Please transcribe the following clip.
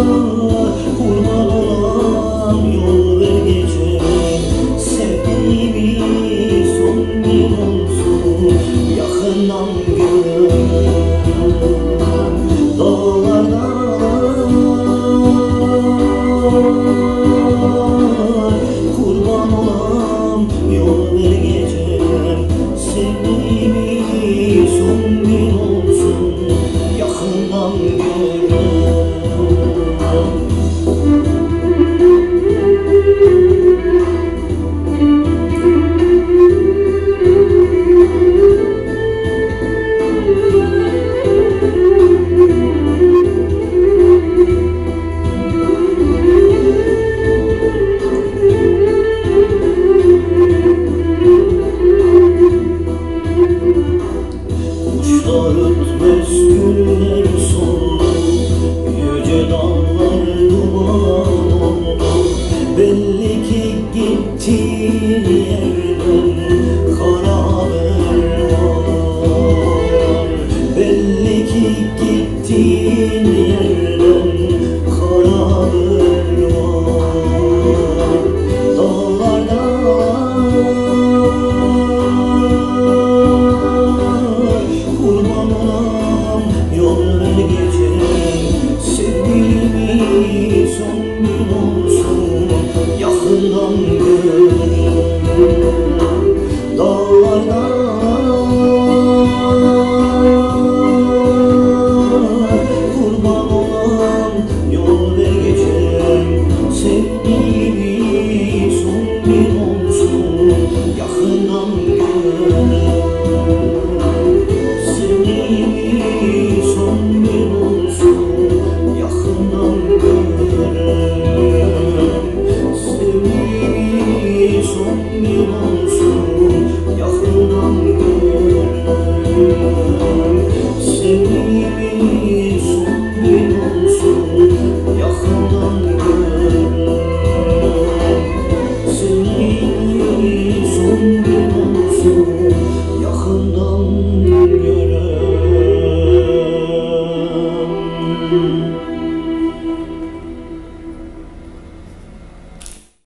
Oh. Gittiğin